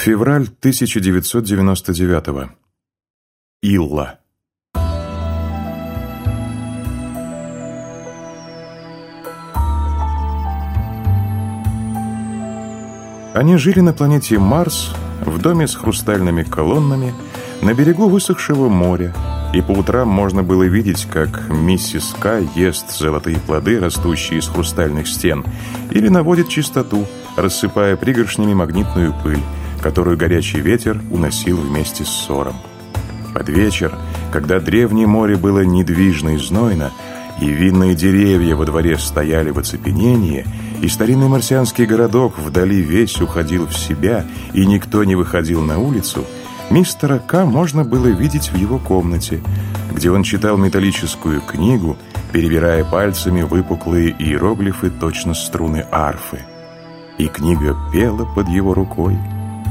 Февраль 1999. Илла. Они жили на планете Марс, в доме с хрустальными колоннами, на берегу высохшего моря, и по утрам можно было видеть, как миссис К ест золотые плоды, растущие из хрустальных стен, или наводит чистоту, рассыпая пригоршнями магнитную пыль, которую горячий ветер уносил вместе с ссором. Под вечер, когда древнее море было недвижно и знойно, и винные деревья во дворе стояли в оцепенении, и старинный марсианский городок вдали весь уходил в себя, и никто не выходил на улицу, мистера К можно было видеть в его комнате, где он читал металлическую книгу, перебирая пальцами выпуклые иероглифы точно струны арфы. И книга пела под его рукой,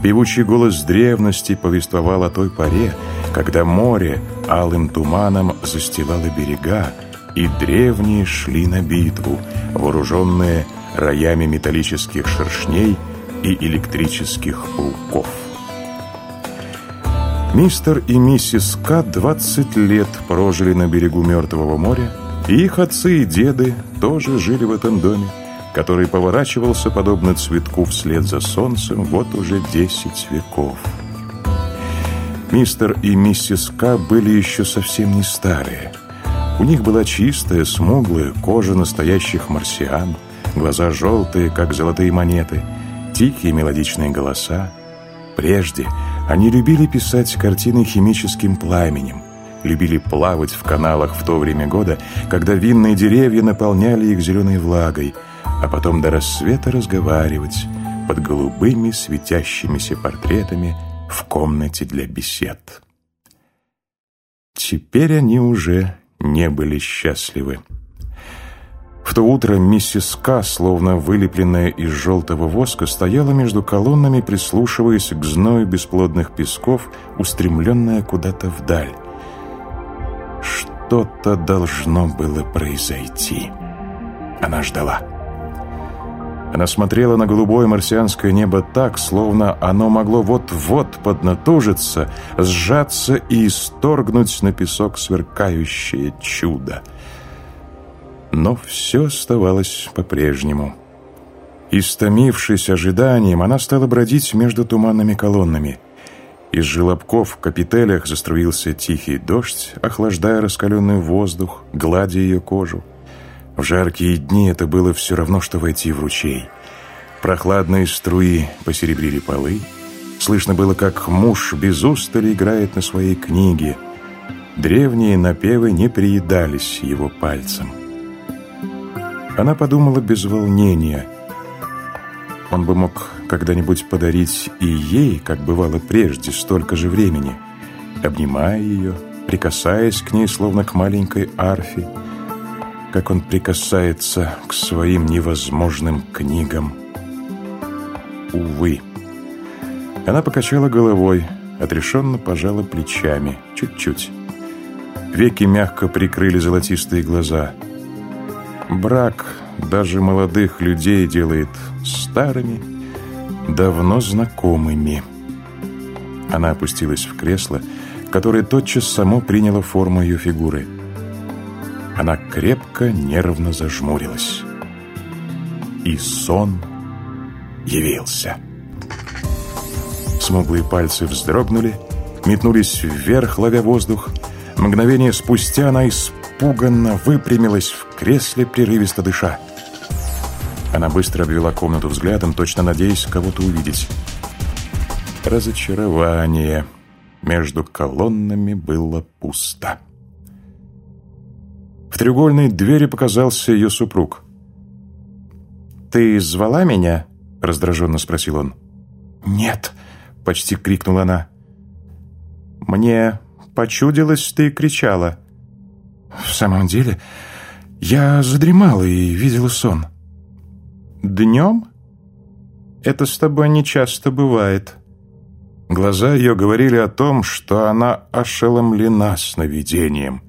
Певучий голос древности повествовал о той поре, когда море алым туманом застилало берега, и древние шли на битву, вооруженные роями металлических шершней и электрических пауков. Мистер и миссис К 20 лет прожили на берегу Мертвого моря, и их отцы и деды тоже жили в этом доме который поворачивался подобно цветку вслед за солнцем вот уже десять веков. Мистер и миссис К были еще совсем не старые. У них была чистая, смуглая кожа настоящих марсиан, глаза желтые, как золотые монеты, тихие мелодичные голоса. Прежде они любили писать картины химическим пламенем, любили плавать в каналах в то время года, когда винные деревья наполняли их зеленой влагой – а потом до рассвета разговаривать под голубыми светящимися портретами в комнате для бесед. Теперь они уже не были счастливы. В то утро миссис К, словно вылепленная из желтого воска, стояла между колоннами, прислушиваясь к зною бесплодных песков, устремленная куда-то вдаль. Что-то должно было произойти. Она ждала. Она смотрела на голубое марсианское небо так, словно оно могло вот-вот поднатужиться, сжаться и исторгнуть на песок сверкающее чудо. Но все оставалось по-прежнему. Истомившись ожиданием, она стала бродить между туманными колоннами. Из желобков в капителях заструился тихий дождь, охлаждая раскаленный воздух, гладя ее кожу. В жаркие дни это было все равно, что войти в ручей. Прохладные струи посеребрили полы. Слышно было, как муж без устали играет на своей книге. Древние напевы не приедались его пальцем. Она подумала без волнения. Он бы мог когда-нибудь подарить и ей, как бывало прежде, столько же времени, обнимая ее, прикасаясь к ней, словно к маленькой арфе, как он прикасается к своим невозможным книгам. Увы. Она покачала головой, отрешенно пожала плечами, чуть-чуть. Веки мягко прикрыли золотистые глаза. Брак даже молодых людей делает старыми, давно знакомыми. Она опустилась в кресло, которое тотчас само приняло форму ее фигуры – она крепко, нервно зажмурилась. И сон явился. Смуглые пальцы вздрогнули, метнулись вверх, ловя воздух. Мгновение спустя она испуганно выпрямилась в кресле, прерывисто дыша. Она быстро обвела комнату взглядом, точно надеясь кого-то увидеть. Разочарование. Между колоннами было пусто. В треугольной двери показался ее супруг. «Ты звала меня?» — раздраженно спросил он. «Нет!» — почти крикнула она. «Мне почудилось, ты кричала». «В самом деле, я задремала и видела сон». «Днем?» «Это с тобой нечасто бывает». Глаза ее говорили о том, что она ошеломлена сновидением.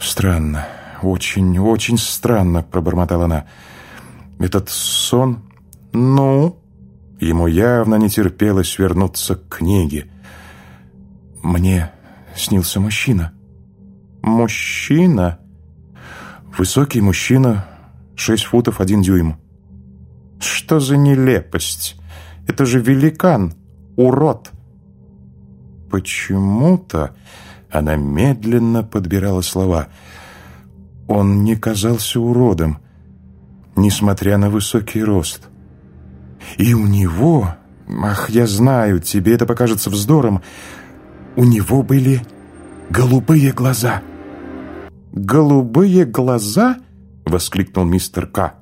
«Странно, очень, очень странно», — пробормотала она. «Этот сон...» «Ну?» Ему явно не терпелось вернуться к книге. «Мне снился мужчина». «Мужчина?» «Высокий мужчина, шесть футов один дюйм». «Что за нелепость? Это же великан, урод!» Почему-то она медленно подбирала слова. Он не казался уродом, несмотря на высокий рост. И у него, ах, я знаю, тебе это покажется вздором, у него были голубые глаза. «Голубые глаза?» — воскликнул мистер К.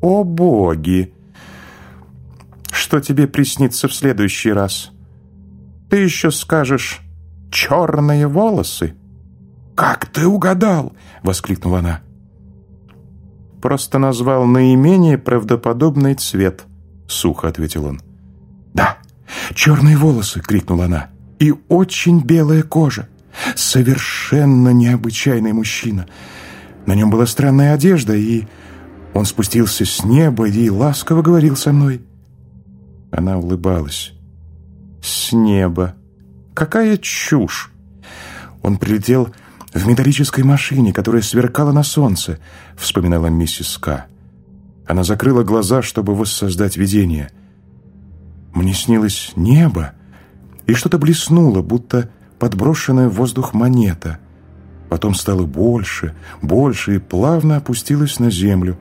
«О боги! Что тебе приснится в следующий раз? Ты еще скажешь «черные волосы»?» «Как ты угадал?» — воскликнула она. «Просто назвал наименее правдоподобный цвет», — сухо ответил он. «Да, черные волосы!» — крикнула она. «И очень белая кожа. Совершенно необычайный мужчина. На нем была странная одежда, и он спустился с неба и ласково говорил со мной». Она улыбалась. «С неба! Какая чушь!» Он прилетел в металлической машине, которая сверкала на солнце», — вспоминала миссис К. Она закрыла глаза, чтобы воссоздать видение. «Мне снилось небо, и что-то блеснуло, будто подброшенная в воздух монета. Потом стало больше, больше и плавно опустилось на землю.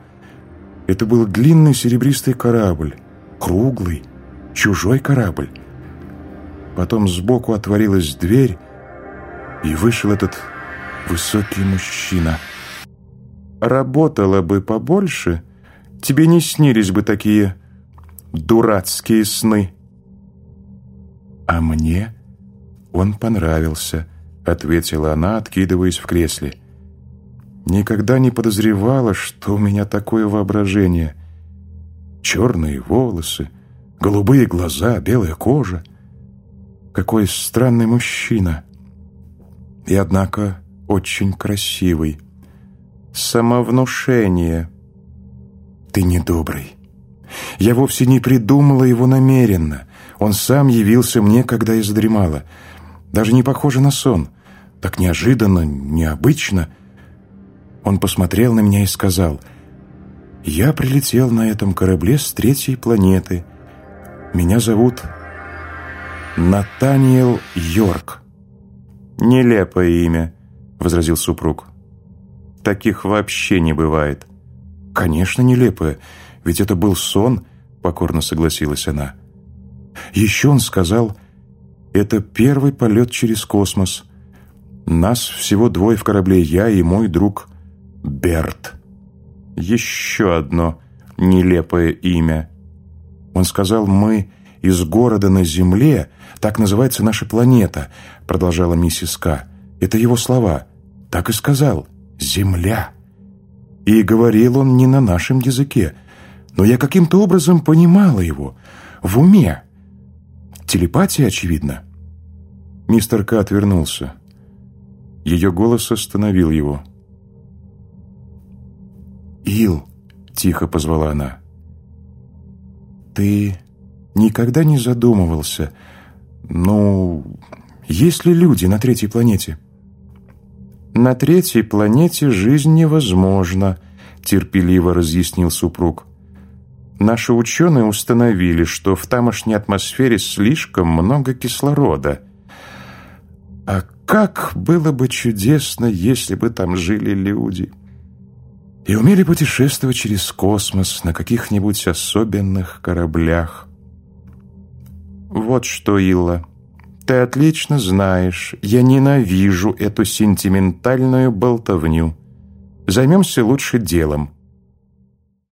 Это был длинный серебристый корабль, круглый, чужой корабль. Потом сбоку отворилась дверь, и вышел этот высокий мужчина. Работала бы побольше, тебе не снились бы такие дурацкие сны. А мне он понравился, ответила она, откидываясь в кресле. Никогда не подозревала, что у меня такое воображение. Черные волосы, голубые глаза, белая кожа. Какой странный мужчина. И однако очень красивый. Самовнушение. Ты недобрый. Я вовсе не придумала его намеренно. Он сам явился мне, когда я задремала. Даже не похоже на сон. Так неожиданно, необычно. Он посмотрел на меня и сказал, «Я прилетел на этом корабле с третьей планеты. Меня зовут Натаниэл Йорк». «Нелепое имя», — возразил супруг. «Таких вообще не бывает». «Конечно, нелепое, ведь это был сон», — покорно согласилась она. «Еще он сказал, это первый полет через космос. Нас всего двое в корабле, я и мой друг Берт». «Еще одно нелепое имя». Он сказал, мы из города на Земле, так называется наша планета», — продолжала миссис К. «Это его слова. Так и сказал. Земля. И говорил он не на нашем языке, но я каким-то образом понимала его. В уме. Телепатия, очевидно. Мистер К. отвернулся. Ее голос остановил его. «Ил», — тихо позвала она, — «ты никогда не задумывался, ну, есть ли люди на третьей планете?» «На третьей планете жизнь невозможна», — терпеливо разъяснил супруг. «Наши ученые установили, что в тамошней атмосфере слишком много кислорода. А как было бы чудесно, если бы там жили люди!» и умели путешествовать через космос на каких-нибудь особенных кораблях. «Вот что, Илла, ты отлично знаешь, я ненавижу эту сентиментальную болтовню. Займемся лучше делом.